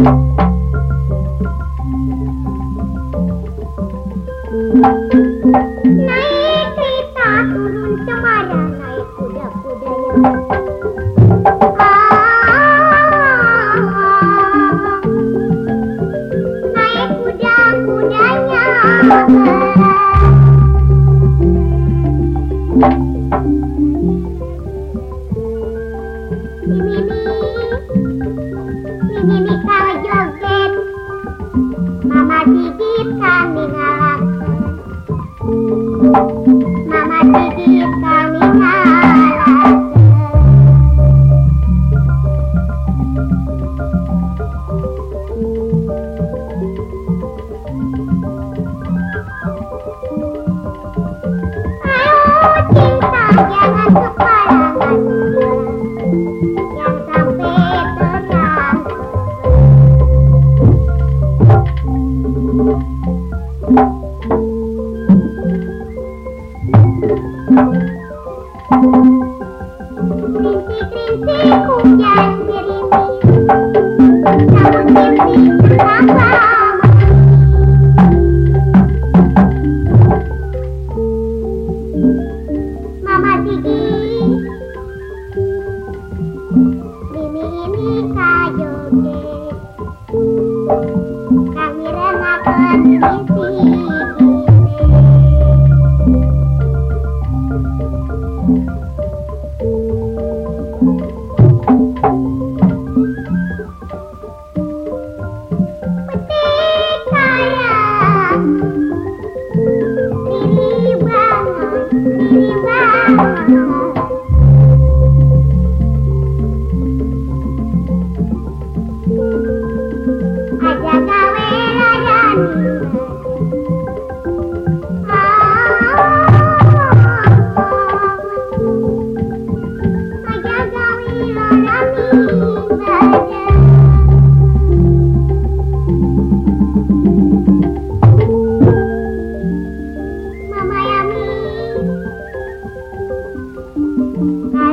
natri uruun saba na kukuda naik kuजा-nya nga la Bye.